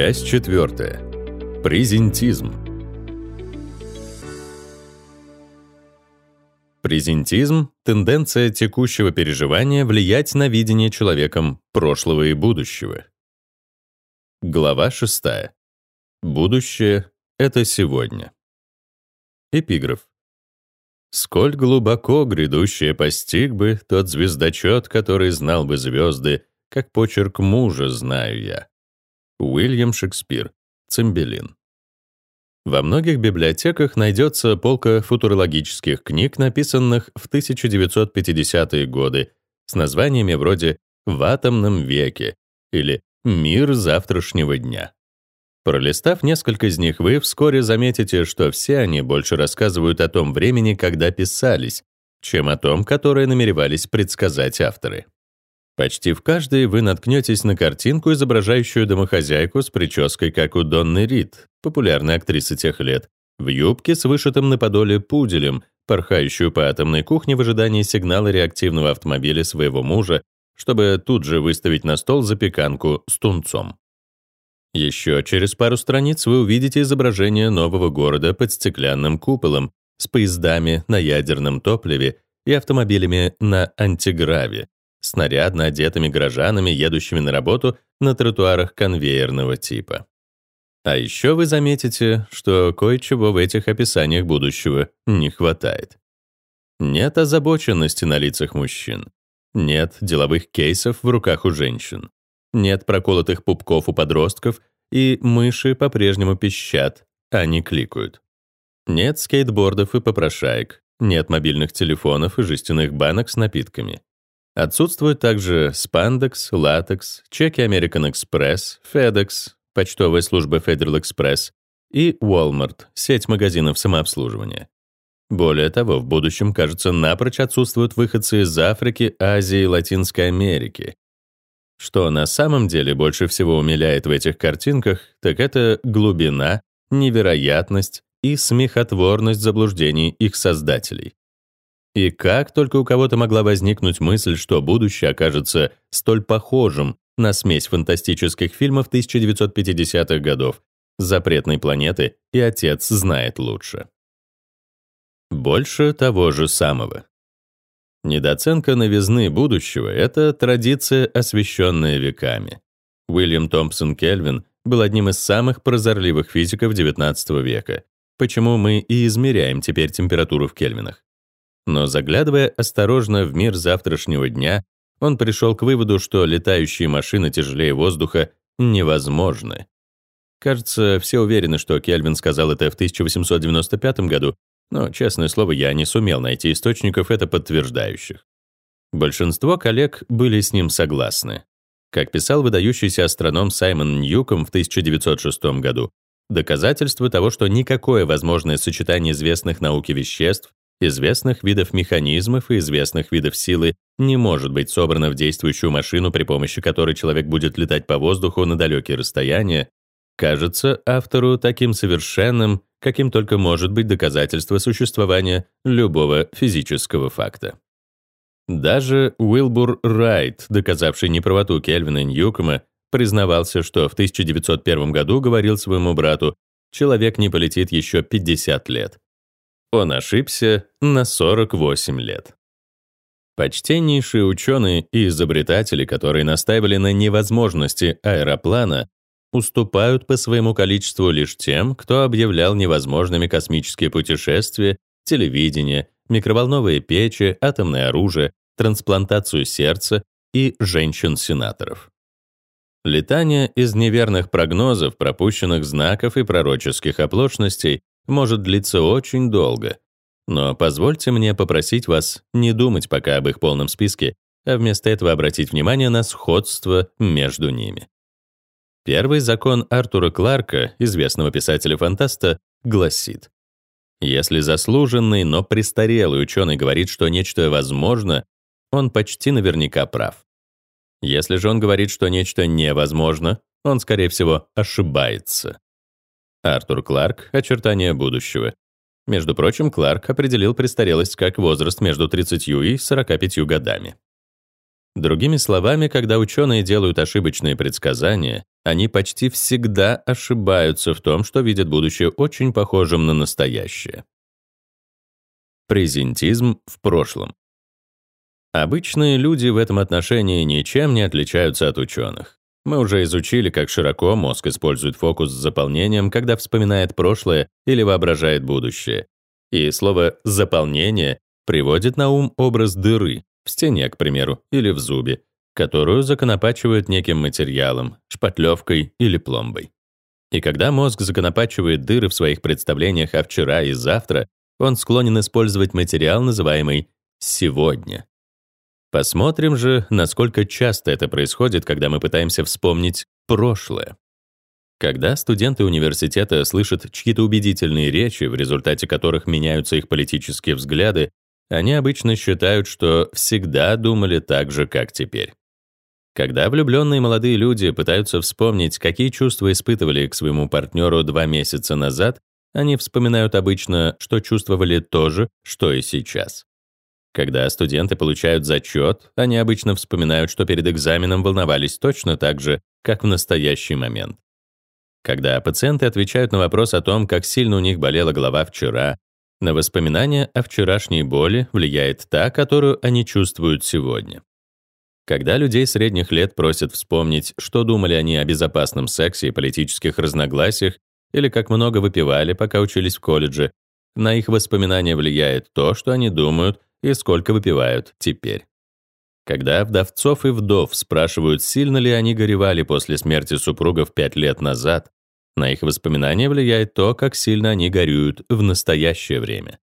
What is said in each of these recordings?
Часть четвертая. Презентизм. Презентизм — тенденция текущего переживания влиять на видение человеком прошлого и будущего. Глава 6. Будущее — это сегодня. Эпиграф. «Сколь глубоко грядущее постиг бы тот звездочет, который знал бы звезды, как почерк мужа знаю я». Уильям Шекспир, Цимбелин. Во многих библиотеках найдется полка футурологических книг, написанных в 1950-е годы, с названиями вроде «В атомном веке» или «Мир завтрашнего дня». Пролистав несколько из них, вы вскоре заметите, что все они больше рассказывают о том времени, когда писались, чем о том, которое намеревались предсказать авторы. Почти в каждой вы наткнетесь на картинку, изображающую домохозяйку с прической, как у Донны Рид, популярной актрисы тех лет, в юбке с вышитым на подоле пуделем, порхающую по атомной кухне в ожидании сигнала реактивного автомобиля своего мужа, чтобы тут же выставить на стол запеканку с тунцом. Еще через пару страниц вы увидите изображение нового города под стеклянным куполом с поездами на ядерном топливе и автомобилями на антиграве, снарядно одетыми горожанами, едущими на работу на тротуарах конвейерного типа. А еще вы заметите, что кое-чего в этих описаниях будущего не хватает. Нет озабоченности на лицах мужчин. Нет деловых кейсов в руках у женщин. Нет проколотых пупков у подростков, и мыши по-прежнему пищат, а не кликают. Нет скейтбордов и попрошаек. Нет мобильных телефонов и жестяных банок с напитками. Отсутствуют также спандекс, латекс, чеки American Express, FedEx, почтовая служба Federal Express и Walmart, сеть магазинов самообслуживания. Более того, в будущем, кажется, напрочь отсутствуют выходцы из Африки, Азии и Латинской Америки. Что на самом деле больше всего умиляет в этих картинках, так это глубина, невероятность и смехотворность заблуждений их создателей. И как только у кого-то могла возникнуть мысль, что будущее окажется столь похожим на смесь фантастических фильмов 1950-х годов, «Запретной планеты» и «Отец знает лучше». Больше того же самого. Недооценка новизны будущего — это традиция, освещенная веками. Уильям Томпсон Кельвин был одним из самых прозорливых физиков XIX века, почему мы и измеряем теперь температуру в кельвинах. Но заглядывая осторожно в мир завтрашнего дня, он пришел к выводу, что летающие машины тяжелее воздуха невозможны. Кажется, все уверены, что Кельвин сказал это в 1895 году, но, честное слово, я не сумел найти источников, это подтверждающих. Большинство коллег были с ним согласны. Как писал выдающийся астроном Саймон Ньюком в 1906 году, доказательство того, что никакое возможное сочетание известных науке веществ известных видов механизмов и известных видов силы не может быть собрано в действующую машину, при помощи которой человек будет летать по воздуху на далекие расстояния, кажется автору таким совершенным, каким только может быть доказательство существования любого физического факта. Даже Уилбур Райт, доказавший неправоту Кельвина Ньюкома, признавался, что в 1901 году говорил своему брату, человек не полетит еще 50 лет. Он ошибся на 48 лет. Почтеннейшие ученые и изобретатели, которые настаивали на невозможности аэроплана, уступают по своему количеству лишь тем, кто объявлял невозможными космические путешествия, телевидение, микроволновые печи, атомное оружие, трансплантацию сердца и женщин-сенаторов. Летание из неверных прогнозов, пропущенных знаков и пророческих оплошностей может длиться очень долго. Но позвольте мне попросить вас не думать пока об их полном списке, а вместо этого обратить внимание на сходство между ними. Первый закон Артура Кларка, известного писателя-фантаста, гласит, если заслуженный, но престарелый ученый говорит, что нечто возможно, он почти наверняка прав. Если же он говорит, что нечто невозможно, он, скорее всего, ошибается. Артур Кларк «Очертания будущего». Между прочим, Кларк определил престарелость как возраст между 30 и 45 годами. Другими словами, когда ученые делают ошибочные предсказания, они почти всегда ошибаются в том, что видят будущее очень похожим на настоящее. Презентизм в прошлом. Обычные люди в этом отношении ничем не отличаются от ученых. Мы уже изучили, как широко мозг использует фокус с заполнением, когда вспоминает прошлое или воображает будущее. И слово «заполнение» приводит на ум образ дыры, в стене, к примеру, или в зубе, которую законопачивают неким материалом, шпатлевкой или пломбой. И когда мозг законопачивает дыры в своих представлениях о вчера и завтра, он склонен использовать материал, называемый «сегодня». Посмотрим же, насколько часто это происходит, когда мы пытаемся вспомнить прошлое. Когда студенты университета слышат чьи-то убедительные речи, в результате которых меняются их политические взгляды, они обычно считают, что всегда думали так же, как теперь. Когда влюбленные молодые люди пытаются вспомнить, какие чувства испытывали к своему партнеру два месяца назад, они вспоминают обычно, что чувствовали то же, что и сейчас. Когда студенты получают зачет, они обычно вспоминают, что перед экзаменом волновались точно так же, как в настоящий момент. Когда пациенты отвечают на вопрос о том, как сильно у них болела голова вчера, на воспоминания о вчерашней боли влияет та, которую они чувствуют сегодня. Когда людей средних лет просят вспомнить, что думали они о безопасном сексе и политических разногласиях, или как много выпивали, пока учились в колледже, на их воспоминания влияет то, что они думают и сколько выпивают теперь. Когда вдовцов и вдов спрашивают, сильно ли они горевали после смерти супругов пять лет назад, на их воспоминания влияет то, как сильно они горюют в настоящее время.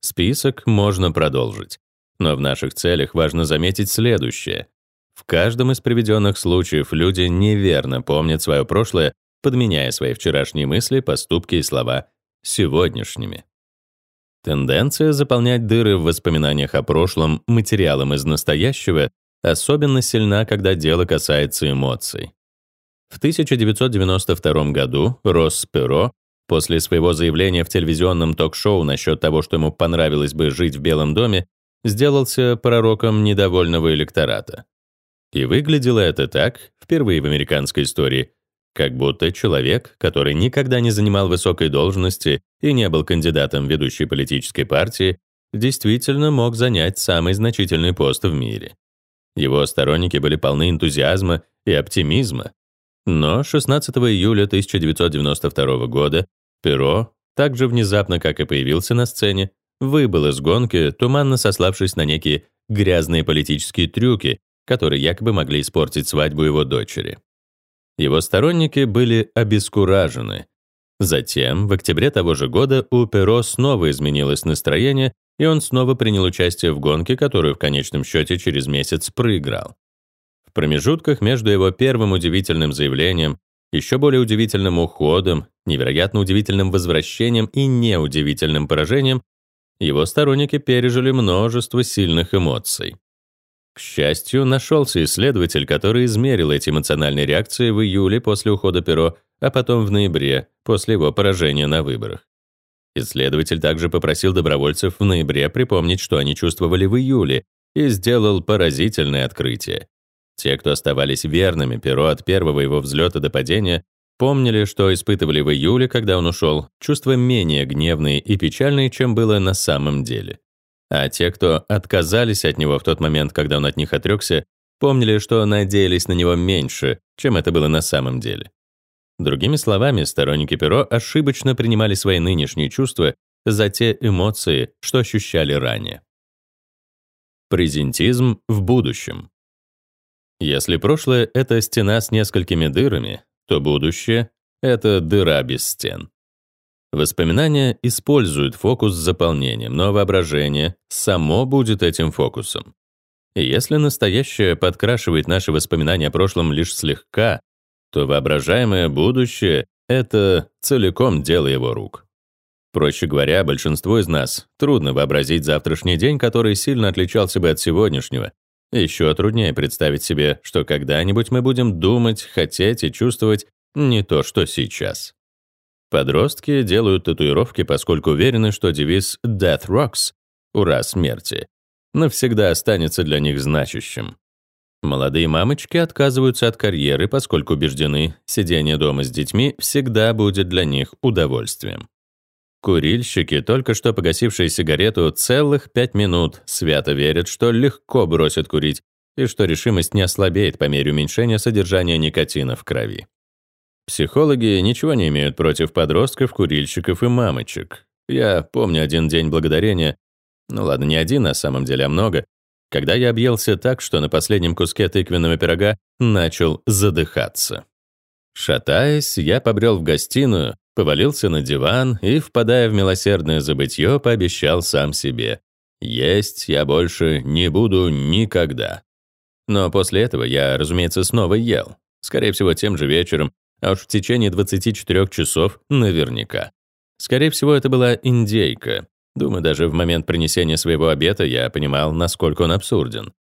Список можно продолжить, но в наших целях важно заметить следующее. В каждом из приведенных случаев люди неверно помнят свое прошлое подменяя свои вчерашние мысли, поступки и слова сегодняшними. Тенденция заполнять дыры в воспоминаниях о прошлом материалом из настоящего особенно сильна, когда дело касается эмоций. В 1992 году Росс Перо после своего заявления в телевизионном ток-шоу насчет того, что ему понравилось бы жить в Белом доме, сделался пророком недовольного электората. И выглядело это так, впервые в американской истории, как будто человек, который никогда не занимал высокой должности и не был кандидатом ведущей политической партии, действительно мог занять самый значительный пост в мире. Его сторонники были полны энтузиазма и оптимизма. Но 16 июля 1992 года Перо, так же внезапно, как и появился на сцене, выбыл из гонки, туманно сославшись на некие грязные политические трюки, которые якобы могли испортить свадьбу его дочери. Его сторонники были обескуражены. Затем, в октябре того же года, у Перо снова изменилось настроение, и он снова принял участие в гонке, которую в конечном счете через месяц проиграл. В промежутках между его первым удивительным заявлением, еще более удивительным уходом, невероятно удивительным возвращением и неудивительным поражением, его сторонники пережили множество сильных эмоций. К счастью, нашелся исследователь, который измерил эти эмоциональные реакции в июле после ухода Перо, а потом в ноябре, после его поражения на выборах. Исследователь также попросил добровольцев в ноябре припомнить, что они чувствовали в июле, и сделал поразительное открытие. Те, кто оставались верными Перо от первого его взлета до падения, помнили, что испытывали в июле, когда он ушел, чувства менее гневные и печальные, чем было на самом деле. А те, кто отказались от него в тот момент, когда он от них отрекся, помнили, что надеялись на него меньше, чем это было на самом деле. Другими словами, сторонники Перо ошибочно принимали свои нынешние чувства за те эмоции, что ощущали ранее. Презентизм в будущем. Если прошлое — это стена с несколькими дырами, то будущее — это дыра без стен. Воспоминания используют фокус с заполнением, но воображение само будет этим фокусом. И если настоящее подкрашивает наши воспоминания о прошлом лишь слегка, то воображаемое будущее — это целиком дело его рук. Проще говоря, большинству из нас трудно вообразить завтрашний день, который сильно отличался бы от сегодняшнего. Еще труднее представить себе, что когда-нибудь мы будем думать, хотеть и чувствовать не то, что сейчас. Подростки делают татуировки, поскольку уверены, что девиз «Death Rocks» — «Ура, смерти» навсегда останется для них значащим. Молодые мамочки отказываются от карьеры, поскольку убеждены, сидение дома с детьми всегда будет для них удовольствием. Курильщики, только что погасившие сигарету целых пять минут, свято верят, что легко бросят курить и что решимость не ослабеет по мере уменьшения содержания никотина в крови. Психологи ничего не имеют против подростков, курильщиков и мамочек. Я помню один день благодарения, ну ладно, не один на самом деле, а много, когда я объелся так, что на последнем куске тыквенного пирога начал задыхаться. Шатаясь, я побрел в гостиную, повалился на диван и, впадая в милосердное забытье, пообещал сам себе. Есть я больше не буду никогда. Но после этого я, разумеется, снова ел. Скорее всего, тем же вечером, а уж в течение 24 часов наверняка. Скорее всего, это была индейка. Думаю, даже в момент принесения своего обета я понимал, насколько он абсурден.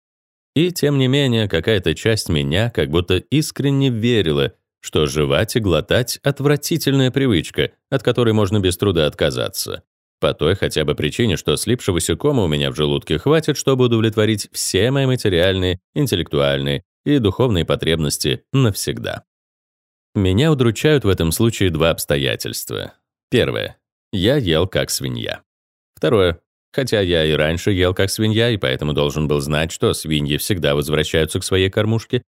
И, тем не менее, какая-то часть меня как будто искренне верила, что жевать и глотать — отвратительная привычка, от которой можно без труда отказаться. По той хотя бы причине, что слипшегося кома у меня в желудке хватит, чтобы удовлетворить все мои материальные, интеллектуальные и духовные потребности навсегда. Меня удручают в этом случае два обстоятельства. Первое. Я ел как свинья. Второе. Хотя я и раньше ел как свинья, и поэтому должен был знать, что свиньи всегда возвращаются к своей кормушке,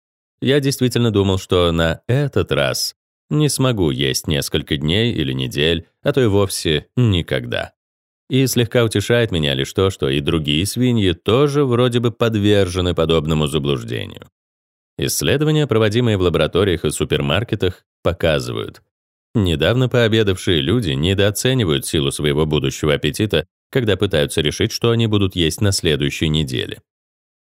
я действительно думал, что на этот раз не смогу есть несколько дней или недель, а то и вовсе никогда. И слегка утешает меня лишь то, что и другие свиньи тоже вроде бы подвержены подобному заблуждению. Исследования, проводимые в лабораториях и супермаркетах, показывают, недавно пообедавшие люди недооценивают силу своего будущего аппетита, когда пытаются решить, что они будут есть на следующей неделе.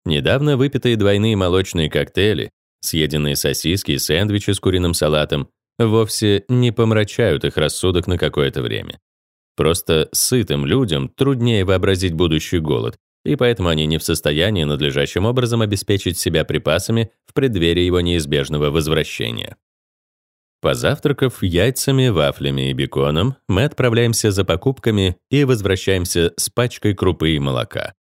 Недавно выпитые двойные молочные коктейли, съеденные сосиски и сэндвичи с куриным салатом вовсе не помрачают их рассудок на какое-то время. Просто сытым людям труднее вообразить будущий голод, и поэтому они не в состоянии надлежащим образом обеспечить себя припасами в преддверии его неизбежного возвращения. Позавтракав яйцами, вафлями и беконом, мы отправляемся за покупками и возвращаемся с пачкой крупы и молока.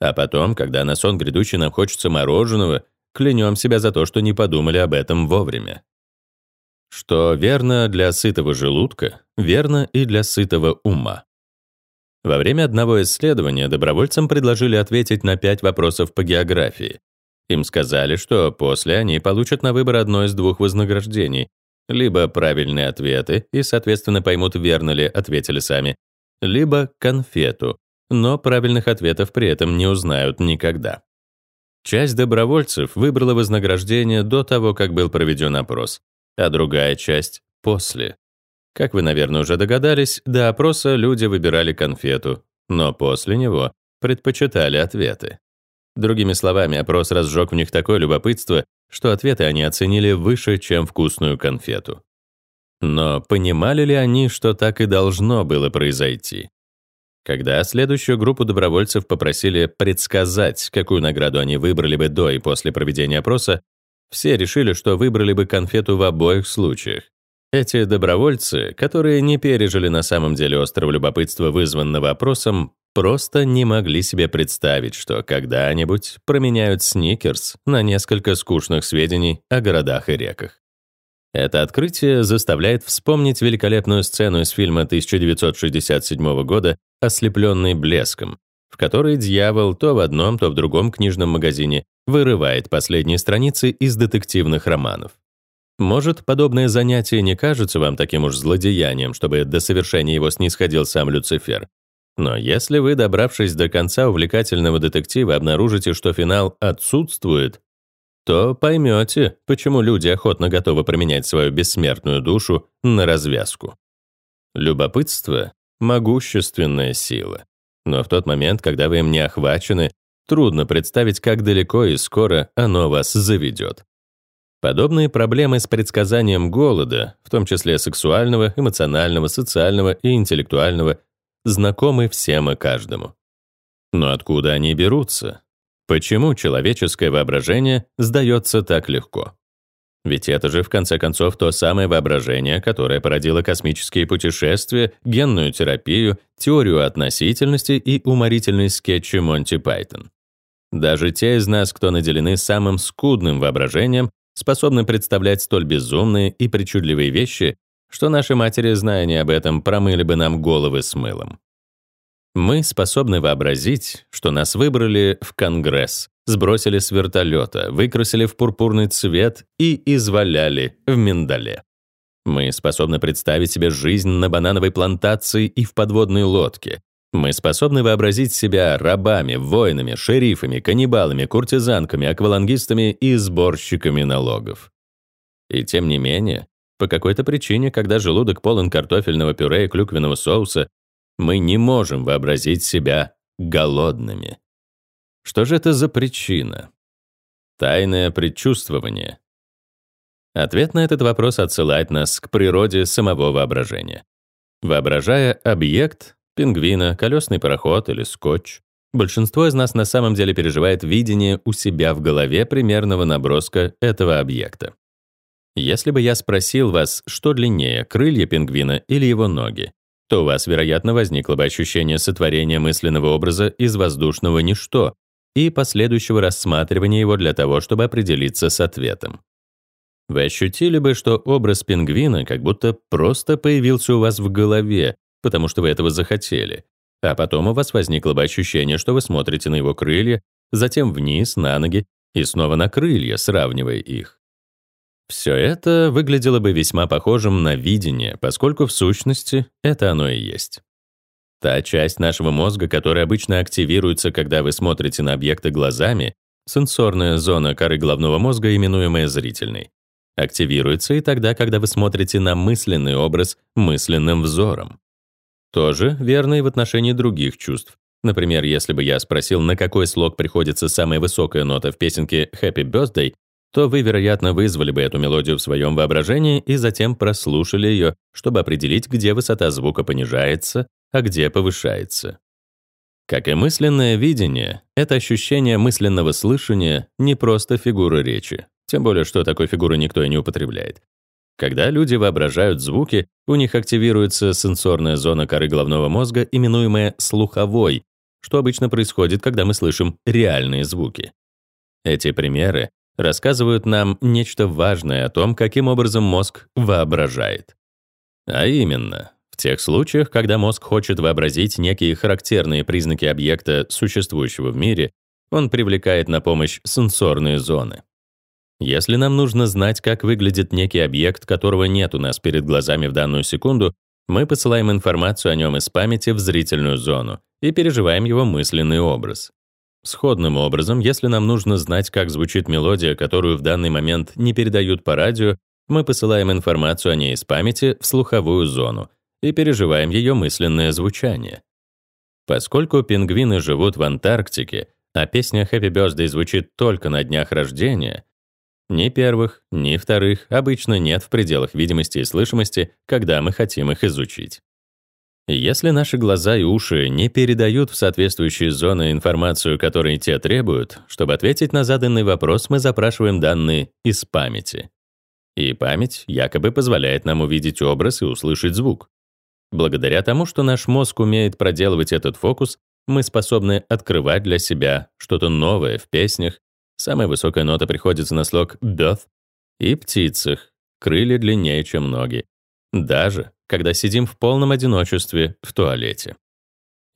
А потом, когда на сон грядущий нам хочется мороженого, клянем себя за то, что не подумали об этом вовремя. Что верно для сытого желудка, верно и для сытого ума. Во время одного исследования добровольцам предложили ответить на пять вопросов по географии. Им сказали, что после они получат на выбор одно из двух вознаграждений. Либо правильные ответы и, соответственно, поймут, верно ли ответили сами, либо конфету, но правильных ответов при этом не узнают никогда. Часть добровольцев выбрала вознаграждение до того, как был проведен опрос, а другая часть — после. Как вы, наверное, уже догадались, до опроса люди выбирали конфету, но после него предпочитали ответы. Другими словами, опрос разжег в них такое любопытство, что ответы они оценили выше, чем вкусную конфету. Но понимали ли они, что так и должно было произойти? Когда следующую группу добровольцев попросили предсказать, какую награду они выбрали бы до и после проведения опроса, все решили, что выбрали бы конфету в обоих случаях. Эти добровольцы, которые не пережили на самом деле острого любопытства, вызванного опросом, просто не могли себе представить, что когда-нибудь променяют сникерс на несколько скучных сведений о городах и реках. Это открытие заставляет вспомнить великолепную сцену из фильма 1967 года «Ослепленный блеском», в которой дьявол то в одном, то в другом книжном магазине вырывает последние страницы из детективных романов. Может, подобное занятие не кажется вам таким уж злодеянием, чтобы до совершения его снисходил сам Люцифер. Но если вы, добравшись до конца увлекательного детектива, обнаружите, что финал отсутствует, то поймете, почему люди охотно готовы променять свою бессмертную душу на развязку. Любопытство — могущественная сила. Но в тот момент, когда вы им не охвачены, трудно представить, как далеко и скоро оно вас заведет. Подобные проблемы с предсказанием голода, в том числе сексуального, эмоционального, социального и интеллектуального, знакомы всем и каждому. Но откуда они берутся? Почему человеческое воображение сдается так легко? Ведь это же, в конце концов, то самое воображение, которое породило космические путешествия, генную терапию, теорию относительности и уморительные скетчи Монти Пайтон. Даже те из нас, кто наделены самым скудным воображением, способны представлять столь безумные и причудливые вещи, что наши матери, зная не об этом, промыли бы нам головы с мылом. Мы способны вообразить, что нас выбрали в Конгресс, сбросили с вертолета, выкрасили в пурпурный цвет и изваляли в миндале. Мы способны представить себе жизнь на банановой плантации и в подводной лодке. Мы способны вообразить себя рабами, воинами, шерифами, каннибалами, куртизанками, аквалангистами и сборщиками налогов. И тем не менее, по какой-то причине, когда желудок полон картофельного пюре и клюквенного соуса, мы не можем вообразить себя голодными. Что же это за причина? Тайное предчувствование. Ответ на этот вопрос отсылает нас к природе самого воображения. Воображая объект, пингвина, колесный пароход или скотч, большинство из нас на самом деле переживает видение у себя в голове примерного наброска этого объекта. Если бы я спросил вас, что длиннее, крылья пингвина или его ноги, то у вас, вероятно, возникло бы ощущение сотворения мысленного образа из воздушного ничто и последующего рассматривания его для того, чтобы определиться с ответом. Вы ощутили бы, что образ пингвина как будто просто появился у вас в голове, потому что вы этого захотели, а потом у вас возникло бы ощущение, что вы смотрите на его крылья, затем вниз, на ноги и снова на крылья, сравнивая их. Все это выглядело бы весьма похожим на видение, поскольку в сущности это оно и есть. Та часть нашего мозга, которая обычно активируется, когда вы смотрите на объекты глазами, сенсорная зона коры головного мозга, именуемая зрительной, активируется и тогда, когда вы смотрите на мысленный образ мысленным взором. Тоже верно и в отношении других чувств. Например, если бы я спросил, на какой слог приходится самая высокая нота в песенке «Happy Birthday», то вы, вероятно, вызвали бы эту мелодию в своем воображении и затем прослушали ее, чтобы определить, где высота звука понижается, а где повышается. Как и мысленное видение, это ощущение мысленного слышания не просто фигура речи, тем более что такой фигуры никто и не употребляет. Когда люди воображают звуки, у них активируется сенсорная зона коры головного мозга, именуемая слуховой, что обычно происходит, когда мы слышим реальные звуки. Эти примеры рассказывают нам нечто важное о том, каким образом мозг воображает. А именно, в тех случаях, когда мозг хочет вообразить некие характерные признаки объекта, существующего в мире, он привлекает на помощь сенсорные зоны. Если нам нужно знать, как выглядит некий объект, которого нет у нас перед глазами в данную секунду, мы посылаем информацию о нем из памяти в зрительную зону и переживаем его мысленный образ. Сходным образом, если нам нужно знать, как звучит мелодия, которую в данный момент не передают по радио, мы посылаем информацию о ней из памяти в слуховую зону и переживаем ее мысленное звучание. Поскольку пингвины живут в Антарктике, а песня «Happy Birthday» звучит только на днях рождения, ни первых, ни вторых обычно нет в пределах видимости и слышимости, когда мы хотим их изучить. Если наши глаза и уши не передают в соответствующие зоны информацию, которую те требуют, чтобы ответить на заданный вопрос, мы запрашиваем данные из памяти. И память якобы позволяет нам увидеть образ и услышать звук. Благодаря тому, что наш мозг умеет проделывать этот фокус, мы способны открывать для себя что-то новое в песнях. Самая высокая нота приходится на слог «birth» и птицах, крылья длиннее, чем ноги. Даже когда сидим в полном одиночестве в туалете.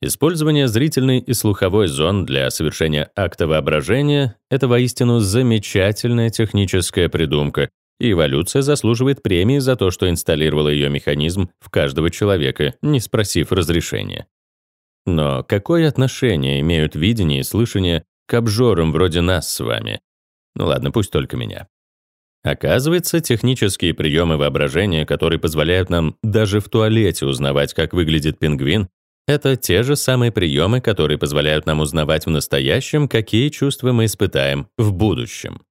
Использование зрительной и слуховой зон для совершения акта воображения — это воистину замечательная техническая придумка, и эволюция заслуживает премии за то, что инсталлировала ее механизм в каждого человека, не спросив разрешения. Но какое отношение имеют видение и слышание к обжорам вроде нас с вами? Ну ладно, пусть только меня. Оказывается, технические приемы воображения, которые позволяют нам даже в туалете узнавать, как выглядит пингвин, это те же самые приемы, которые позволяют нам узнавать в настоящем, какие чувства мы испытаем в будущем.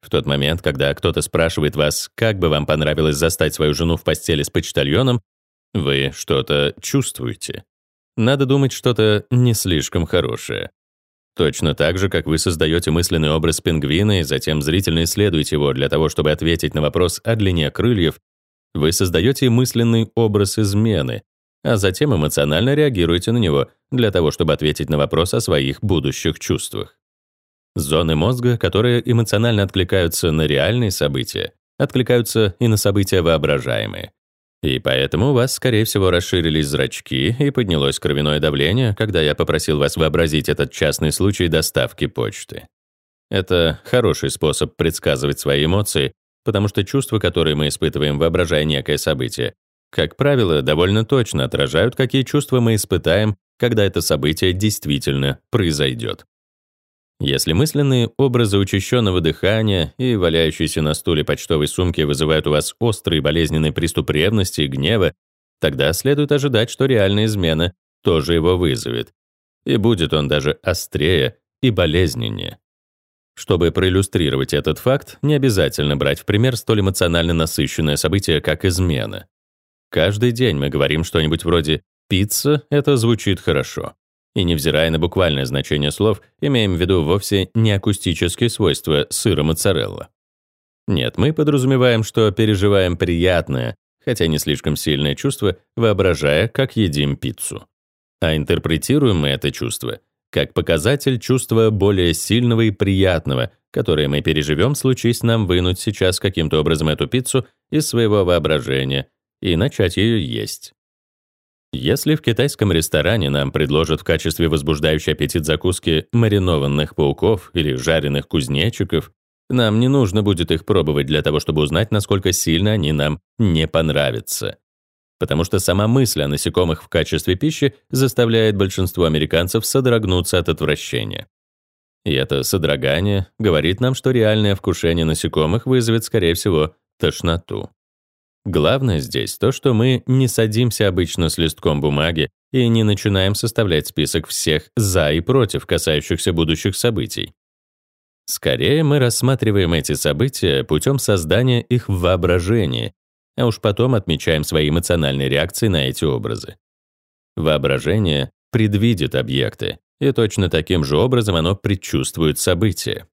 В тот момент, когда кто-то спрашивает вас, как бы вам понравилось застать свою жену в постели с почтальоном, вы что-то чувствуете. Надо думать что-то не слишком хорошее. Точно так же, как вы создаете мысленный образ пингвина и затем зрительно исследуете его для того, чтобы ответить на вопрос о длине крыльев, вы создаете мысленный образ измены, а затем эмоционально реагируете на него для того, чтобы ответить на вопрос о своих будущих чувствах. Зоны мозга, которые эмоционально откликаются на реальные события, откликаются и на события воображаемые. И поэтому у вас, скорее всего, расширились зрачки и поднялось кровяное давление, когда я попросил вас вообразить этот частный случай доставки почты. Это хороший способ предсказывать свои эмоции, потому что чувства, которые мы испытываем, воображая некое событие, как правило, довольно точно отражают, какие чувства мы испытаем, когда это событие действительно произойдет. Если мысленные образы учащенного дыхания и валяющейся на стуле почтовой сумки вызывают у вас острый болезненный приступ ревности и гнева, тогда следует ожидать, что реальная измена тоже его вызовет. И будет он даже острее и болезненнее. Чтобы проиллюстрировать этот факт, не обязательно брать в пример столь эмоционально насыщенное событие, как измена. Каждый день мы говорим что-нибудь вроде «пицца» — это звучит хорошо. И невзирая на буквальное значение слов, имеем в виду вовсе не акустические свойства сыра моцарелла. Нет, мы подразумеваем, что переживаем приятное, хотя не слишком сильное чувство, воображая, как едим пиццу. А интерпретируем мы это чувство как показатель чувства более сильного и приятного, которое мы переживем, случись нам вынуть сейчас каким-то образом эту пиццу из своего воображения и начать ее есть. Если в китайском ресторане нам предложат в качестве возбуждающей аппетит закуски маринованных пауков или жареных кузнечиков, нам не нужно будет их пробовать для того, чтобы узнать, насколько сильно они нам не понравятся. Потому что сама мысль о насекомых в качестве пищи заставляет большинство американцев содрогнуться от отвращения. И это содрогание говорит нам, что реальное вкушение насекомых вызовет, скорее всего, тошноту. Главное здесь то, что мы не садимся обычно с листком бумаги и не начинаем составлять список всех «за» и «против», касающихся будущих событий. Скорее, мы рассматриваем эти события путем создания их в воображении, а уж потом отмечаем свои эмоциональные реакции на эти образы. Воображение предвидит объекты, и точно таким же образом оно предчувствует события.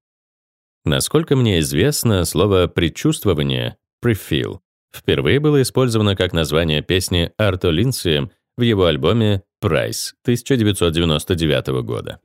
Насколько мне известно, слово «предчувствование» — «prefeel» впервые было использовано как название песни Арто Линдси в его альбоме «Прайс» 1999 года.